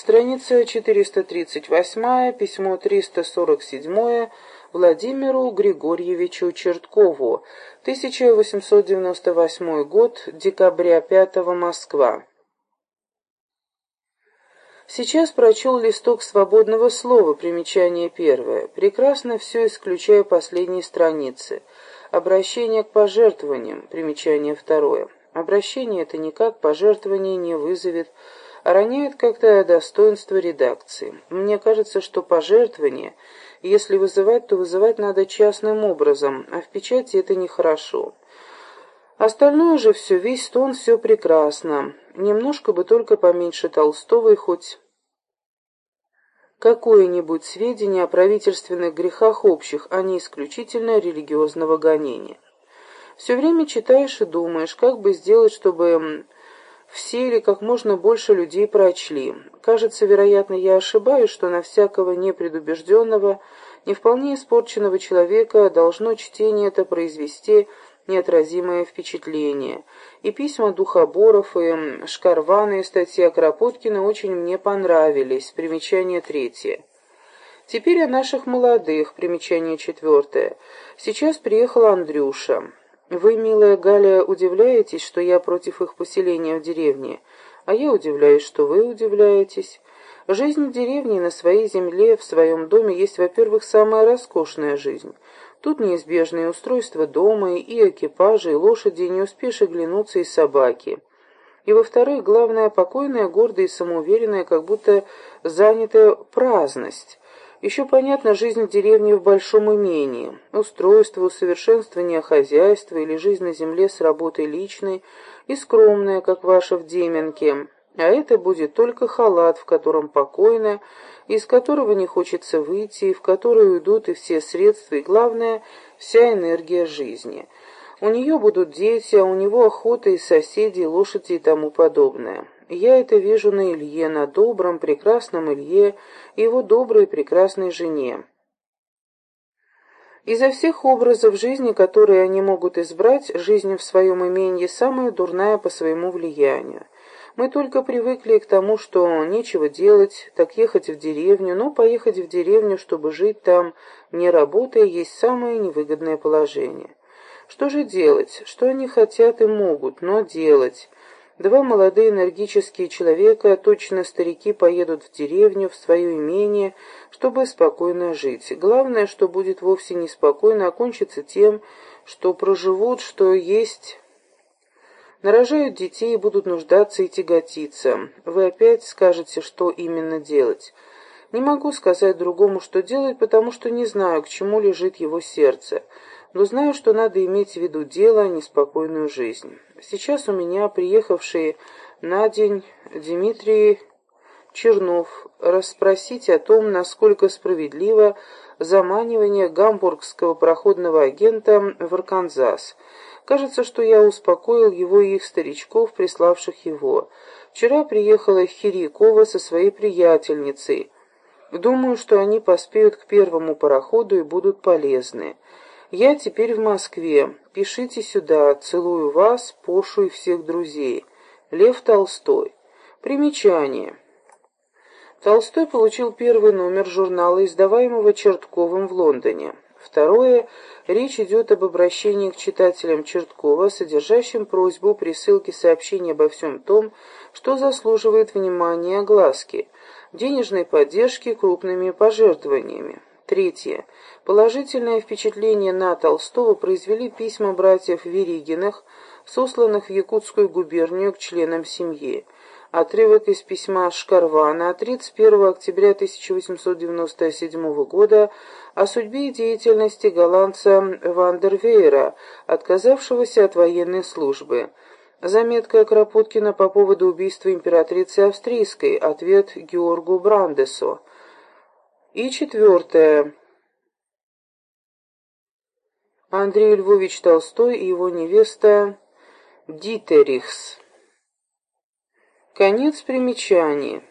Страница 438, письмо 347 Владимиру Григорьевичу Черткову, 1898 год, декабря 5 Москва. Сейчас прочел листок свободного слова, примечание первое. Прекрасно все, исключая последние страницы. Обращение к пожертвованиям, примечание второе. Обращение это никак пожертвование не вызовет, роняет как-то достоинство редакции. Мне кажется, что пожертвование, если вызывать, то вызывать надо частным образом, а в печати это нехорошо. Остальное же все, весь тон, все прекрасно. Немножко бы только поменьше Толстого и хоть какое-нибудь сведение о правительственных грехах общих, а не исключительно религиозного гонения. Все время читаешь и думаешь, как бы сделать, чтобы все или как можно больше людей прочли. Кажется, вероятно, я ошибаюсь, что на всякого непредубежденного, не вполне испорченного человека должно чтение это произвести неотразимое впечатление. И письма Духоборов, и Шкарвана, и статья Кропоткина очень мне понравились. Примечание третье. Теперь о наших молодых. Примечание четвертое. Сейчас приехал Андрюша. Вы, милая Галя, удивляетесь, что я против их поселения в деревне, а я удивляюсь, что вы удивляетесь. Жизнь в деревне на своей земле, в своем доме есть, во-первых, самая роскошная жизнь. Тут неизбежные устройства дома, и экипажи, и лошади, и не успеешь оглянуться, и собаки. И, во-вторых, главное, покойная, гордая и самоуверенная, как будто занятая праздность. Еще понятна жизнь в деревне в большом имении, устройство, усовершенствование хозяйства или жизнь на земле с работой личной и скромная, как ваша в Деменке. А это будет только халат, в котором покойно, из которого не хочется выйти, и в который уйдут и все средства, и, главное, вся энергия жизни. У нее будут дети, а у него охота и соседи, и лошади и тому подобное. Я это вижу на Илье, на добром, прекрасном Илье и его доброй и прекрасной жене. Изо всех образов жизни, которые они могут избрать, жизнь в своем имении самая дурная по своему влиянию. Мы только привыкли к тому, что нечего делать, так ехать в деревню, но поехать в деревню, чтобы жить там, не работая, есть самое невыгодное положение. Что же делать? Что они хотят и могут, но делать? Два молодые энергические человека, точно старики, поедут в деревню, в свое имение, чтобы спокойно жить. Главное, что будет вовсе неспокойно, окончится тем, что проживут, что есть... Нарожают детей и будут нуждаться и тяготиться. Вы опять скажете, что именно делать. Не могу сказать другому, что делать, потому что не знаю, к чему лежит его сердце но знаю, что надо иметь в виду дело, а не спокойную жизнь. Сейчас у меня приехавший на день Дмитрий Чернов расспросить о том, насколько справедливо заманивание гамбургского проходного агента в Арканзас. Кажется, что я успокоил его и их старичков, приславших его. Вчера приехала Хирякова со своей приятельницей. Думаю, что они поспеют к первому пароходу и будут полезны. Я теперь в Москве. Пишите сюда. Целую вас, Пошу и всех друзей. Лев Толстой. Примечание. Толстой получил первый номер журнала, издаваемого Чертковым в Лондоне. Второе. Речь идет об обращении к читателям Черткова, содержащем просьбу присылки сообщений обо всем том, что заслуживает внимания и огласки, денежной поддержки крупными пожертвованиями. Третье. Положительное впечатление на Толстого произвели письма братьев Веригиных, сосланных в Якутскую губернию к членам семьи. Отрывок из письма Шкарвана 31 октября 1897 года о судьбе и деятельности голландца Вандервейера, отказавшегося от военной службы. Заметка Кропоткина по поводу убийства императрицы австрийской. Ответ Георгу Брандесу. И четвертое. Андрей Львович Толстой и его невеста Дитерихс. Конец примечаний.